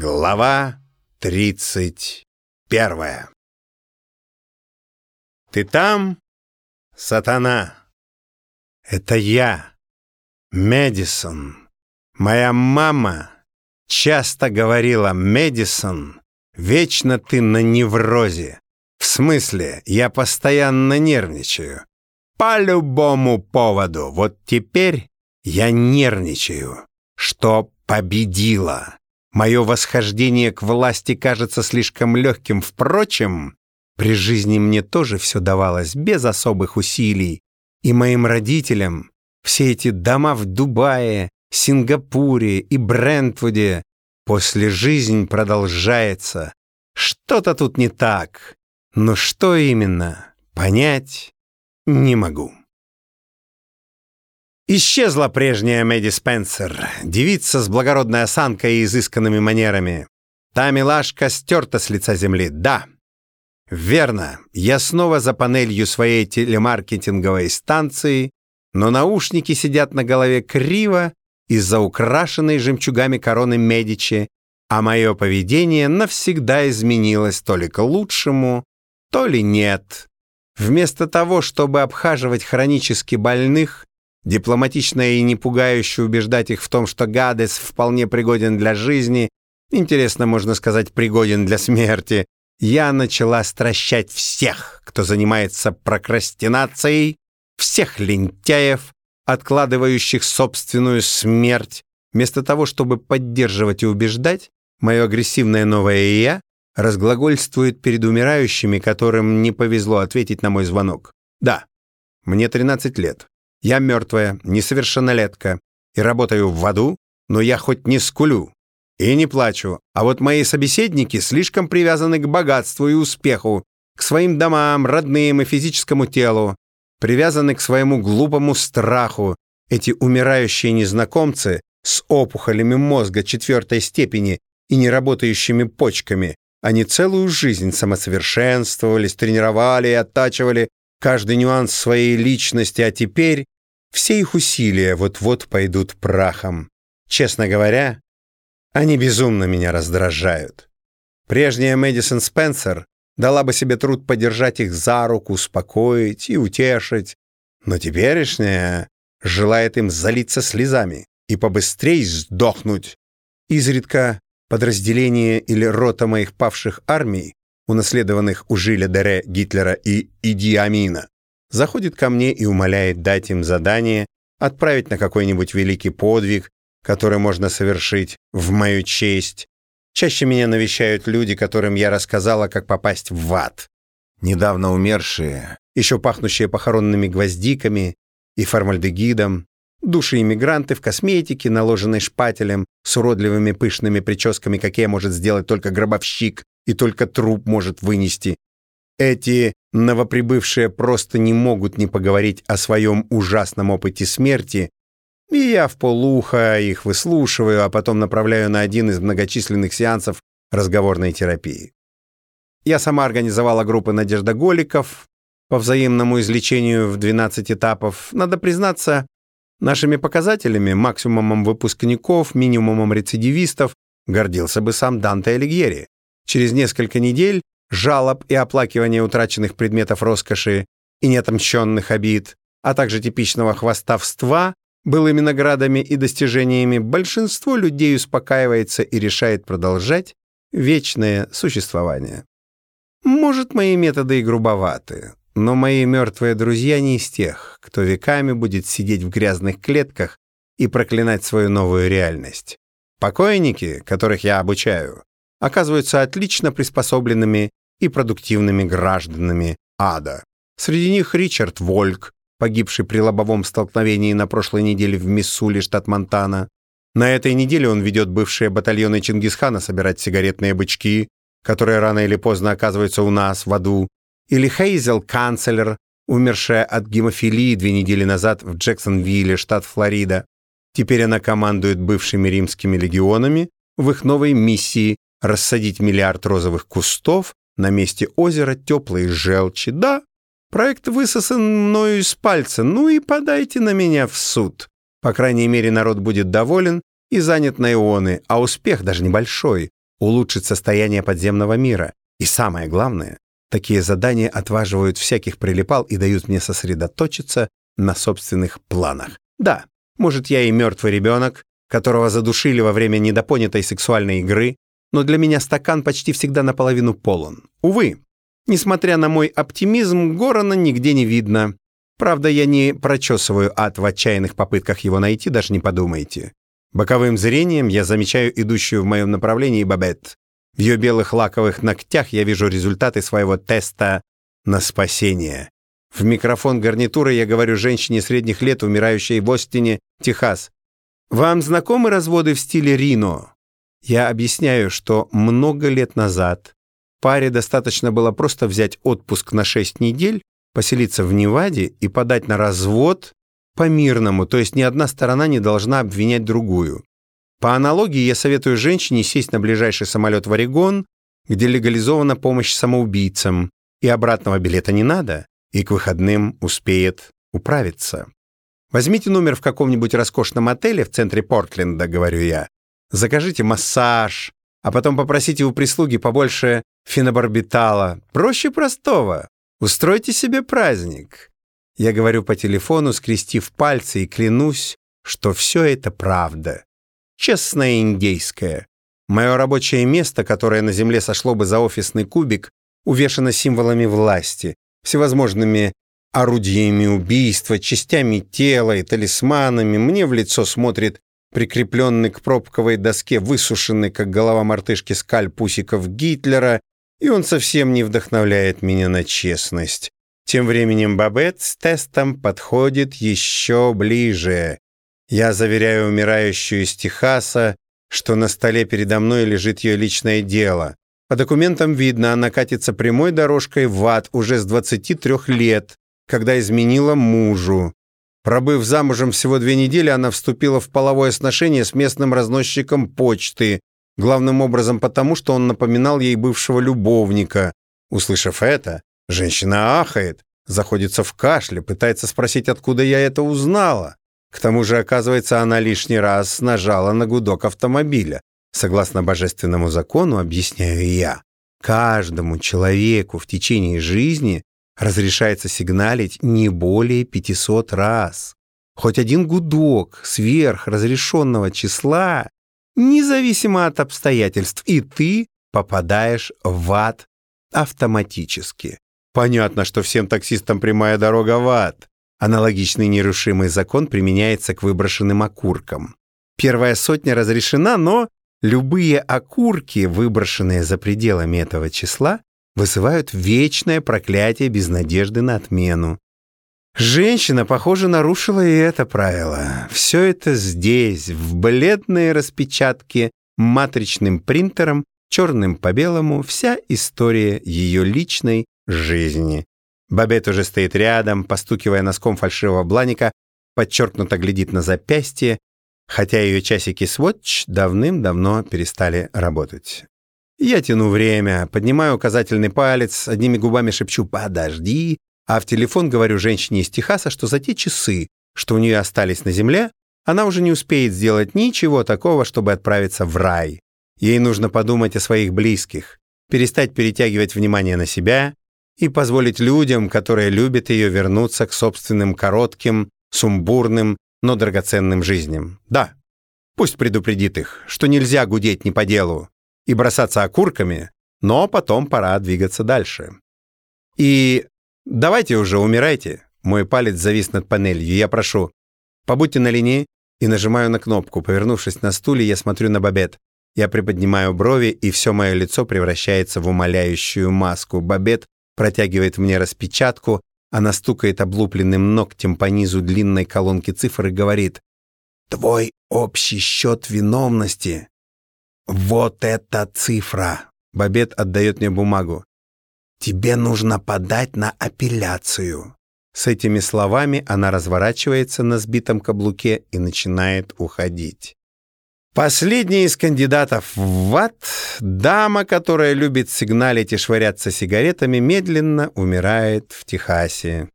Глава тридцать первая Ты там, сатана? Это я, Медисон. Моя мама часто говорила, Медисон, вечно ты на неврозе. В смысле, я постоянно нервничаю. По любому поводу. Вот теперь я нервничаю, что победила. Мое восхождение к власти кажется слишком легким. Впрочем, при жизни мне тоже все давалось без особых усилий. И моим родителям все эти дома в Дубае, Сингапуре и Брентвуде после жизнь продолжается. Что-то тут не так. Но что именно, понять не могу. Исчезла прежняя Мэдди Спенсер, девица с благородной осанкой и изысканными манерами. Та милашка стерта с лица земли, да. Верно, я снова за панелью своей телемаркетинговой станции, но наушники сидят на голове криво из-за украшенной жемчугами короны Медичи, а мое поведение навсегда изменилось то ли к лучшему, то ли нет. Вместо того, чтобы обхаживать хронически больных, дипломатично и не пугающе убеждать их в том, что Гадес вполне пригоден для жизни, интересно, можно сказать, пригоден для смерти, я начала стращать всех, кто занимается прокрастинацией, всех лентяев, откладывающих собственную смерть, вместо того, чтобы поддерживать и убеждать, мое агрессивное новое «я» разглагольствует перед умирающими, которым не повезло ответить на мой звонок. Да, мне 13 лет. Я мертвая, несовершеннолетка и работаю в аду, но я хоть не скулю и не плачу, а вот мои собеседники слишком привязаны к богатству и успеху, к своим домам, родным и физическому телу, привязаны к своему глупому страху. Эти умирающие незнакомцы с опухолями мозга четвертой степени и неработающими почками, они целую жизнь самосовершенствовались, тренировали и оттачивали каждый нюанс своей личности, а теперь все их усилия вот-вот пойдут прахом. Честно говоря, они безумно меня раздражают. Прежняя Мэдисон Спенсер дала бы себе труд подержать их за руку, успокоить и утешить, но теперешняя желает им залиться слезами и побыстрее сдохнуть. Изредка подразделение или рота моих павших армий унаследованных у Жиля Дере, Гитлера и Иди Амина, заходит ко мне и умоляет дать им задание отправить на какой-нибудь великий подвиг, который можно совершить в мою честь. Чаще меня навещают люди, которым я рассказала, как попасть в ад. Недавно умершие, еще пахнущие похоронными гвоздиками и формальдегидом, души иммигранты в косметике, наложенной шпателем, с уродливыми пышными прическами, какие может сделать только гробовщик, и только труп может вынести. Эти новоприбывшие просто не могут не поговорить о своем ужасном опыте смерти, и я в полуха их выслушиваю, а потом направляю на один из многочисленных сеансов разговорной терапии. Я сама организовала группы надеждоголиков по взаимному излечению в 12 этапов. Надо признаться, нашими показателями, максимумом выпускников, минимумом рецидивистов, гордился бы сам Данте Алигьери. Через несколько недель жалоб и оплакивания утраченных предметов роскоши и неотомщенных обид, а также типичного хвастовства, былыми наградами и достижениями, большинство людей успокаивается и решает продолжать вечное существование. Может, мои методы и грубоваты, но мои мертвые друзья не из тех, кто веками будет сидеть в грязных клетках и проклинать свою новую реальность. Покойники, которых я обучаю, оказываются отлично приспособленными и продуктивными гражданами ада. Среди них Ричард Вольк, погибший при лобовом столкновении на прошлой неделе в Миссули, штат Монтана. На этой неделе он ведет бывшие батальоны Чингисхана собирать сигаретные бычки, которые рано или поздно оказываются у нас в аду. Или Хейзел Канцлер, умершая от гемофилии две недели назад в Джексонвилле, штат Флорида. Теперь она командует бывшими римскими легионами в их новой миссии рассадить миллиард розовых кустов на месте озера теплой желчи. Да, проект высосан мною из пальца, ну и подайте на меня в суд. По крайней мере, народ будет доволен и занят на ионы, а успех даже небольшой улучшить состояние подземного мира. И самое главное, такие задания отваживают всяких прилипал и дают мне сосредоточиться на собственных планах. Да, может, я и мертвый ребенок, которого задушили во время недопонятой сексуальной игры, но для меня стакан почти всегда наполовину полон. Увы, несмотря на мой оптимизм, Горана нигде не видно. Правда, я не прочесываю ад в отчаянных попытках его найти, даже не подумайте. Боковым зрением я замечаю идущую в моем направлении Бабет. В ее белых лаковых ногтях я вижу результаты своего теста на спасение. В микрофон гарнитуры я говорю женщине средних лет, умирающей в Остине, Техас. «Вам знакомы разводы в стиле Рино?» Я объясняю, что много лет назад паре достаточно было просто взять отпуск на 6 недель, поселиться в Неваде и подать на развод по-мирному, то есть ни одна сторона не должна обвинять другую. По аналогии я советую женщине сесть на ближайший самолет в Орегон, где легализована помощь самоубийцам, и обратного билета не надо, и к выходным успеет управиться. Возьмите номер в каком-нибудь роскошном отеле в центре Портленда, говорю я, закажите массаж, а потом попросите у прислуги побольше фенобарбитала. Проще простого. Устройте себе праздник. Я говорю по телефону, скрестив пальцы, и клянусь, что все это правда. Честное индейское. Мое рабочее место, которое на земле сошло бы за офисный кубик, увешано символами власти, всевозможными орудиями убийства, частями тела и талисманами. Мне в лицо смотрит прикрепленный к пробковой доске, высушенный, как голова мартышки, скаль пусиков Гитлера, и он совсем не вдохновляет меня на честность. Тем временем Бабет с тестом подходит еще ближе. Я заверяю умирающую из Техаса, что на столе передо мной лежит ее личное дело. По документам видно, она катится прямой дорожкой в ад уже с 23 лет, когда изменила мужу. Пробыв замужем всего две недели, она вступила в половое сношение с местным разносчиком почты, главным образом потому, что он напоминал ей бывшего любовника. Услышав это, женщина ахает, заходится в кашле, пытается спросить, откуда я это узнала. К тому же, оказывается, она лишний раз нажала на гудок автомобиля. Согласно божественному закону, объясняю я, каждому человеку в течение жизни разрешается сигналить не более 500 раз. Хоть один гудок сверх разрешенного числа, независимо от обстоятельств, и ты попадаешь в ад автоматически. Понятно, что всем таксистам прямая дорога в ад. Аналогичный нерушимый закон применяется к выброшенным окуркам. Первая сотня разрешена, но любые окурки, выброшенные за пределами этого числа, вызывают вечное проклятие без надежды на отмену. Женщина, похоже, нарушила и это правило. Все это здесь, в бледной распечатке, матричным принтером, черным по белому, вся история ее личной жизни. Бабет уже стоит рядом, постукивая носком фальшивого бланика, подчеркнуто глядит на запястье, хотя ее часики Swatch давным-давно перестали работать. Я тяну время, поднимаю указательный палец, одними губами шепчу «подожди», а в телефон говорю женщине из Техаса, что за те часы, что у нее остались на земле, она уже не успеет сделать ничего такого, чтобы отправиться в рай. Ей нужно подумать о своих близких, перестать перетягивать внимание на себя и позволить людям, которые любят ее, вернуться к собственным коротким, сумбурным, но драгоценным жизням. Да, пусть предупредит их, что нельзя гудеть не по делу, и бросаться окурками, но потом пора двигаться дальше. И давайте уже умирайте. Мой палец завис над панелью. Я прошу, побудьте на линии и нажимаю на кнопку. Повернувшись на стуле, я смотрю на Бабет. Я приподнимаю брови, и все мое лицо превращается в умоляющую маску. Бабет протягивает мне распечатку, она стукает облупленным ногтем по низу длинной колонки цифр и говорит «Твой общий счет виновности «Вот эта цифра!» Бабет отдает мне бумагу. «Тебе нужно подать на апелляцию». С этими словами она разворачивается на сбитом каблуке и начинает уходить. Последний из кандидатов в ад, дама, которая любит сигналить и швыряться сигаретами, медленно умирает в Техасе.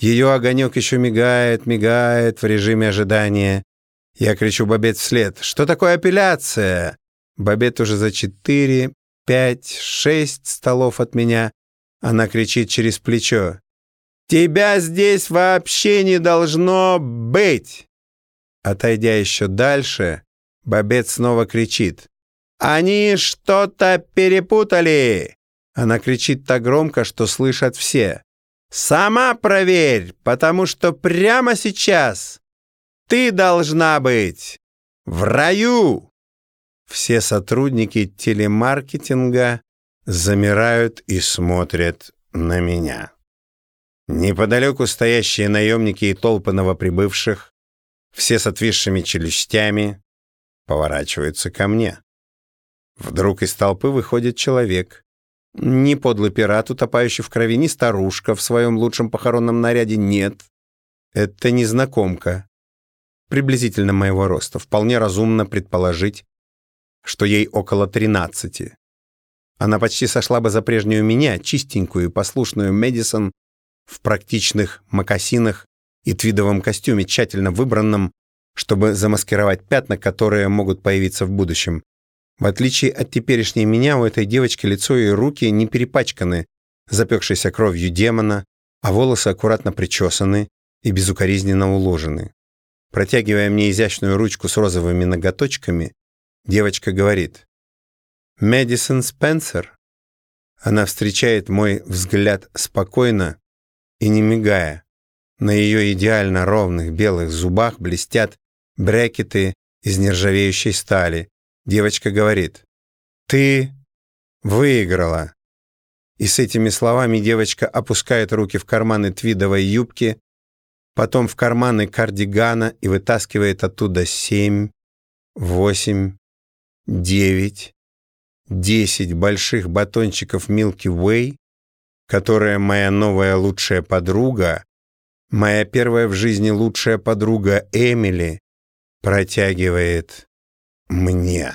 Ее огонек еще мигает, мигает в режиме ожидания. Я кричу Бабет вслед. «Что такое апелляция?» Бабет уже за четыре, пять, шесть столов от меня. Она кричит через плечо. «Тебя здесь вообще не должно быть!» Отойдя еще дальше, Бабет снова кричит. «Они что-то перепутали!» Она кричит так громко, что слышат все. «Сама проверь, потому что прямо сейчас ты должна быть в раю!» Все сотрудники телемаркетинга замирают и смотрят на меня. Неподалеку стоящие наемники и толпы новоприбывших, все с отвисшими челюстями, поворачиваются ко мне. Вдруг из толпы выходит человек. Ни подлый пират, утопающий в крови, ни старушка в своем лучшем похоронном наряде, нет. Это незнакомка. Приблизительно моего роста. Вполне разумно предположить, что ей около тринадцати. Она почти сошла бы за прежнюю меня, чистенькую и послушную Мэдисон, в практичных мокасинах и твидовом костюме, тщательно выбранном, чтобы замаскировать пятна, которые могут появиться в будущем. В отличие от теперешней меня, у этой девочки лицо и руки не перепачканы, запекшейся кровью демона, а волосы аккуратно причесаны и безукоризненно уложены. Протягивая мне изящную ручку с розовыми ноготочками, девочка говорит «Мэдисон Спенсер». Она встречает мой взгляд спокойно и не мигая. На ее идеально ровных белых зубах блестят брекеты из нержавеющей стали, Девочка говорит, «Ты выиграла». И с этими словами девочка опускает руки в карманы твидовой юбки, потом в карманы кардигана и вытаскивает оттуда семь, восемь, девять, десять больших батончиков Milky Way, которые моя новая лучшая подруга, моя первая в жизни лучшая подруга Эмили, протягивает мне.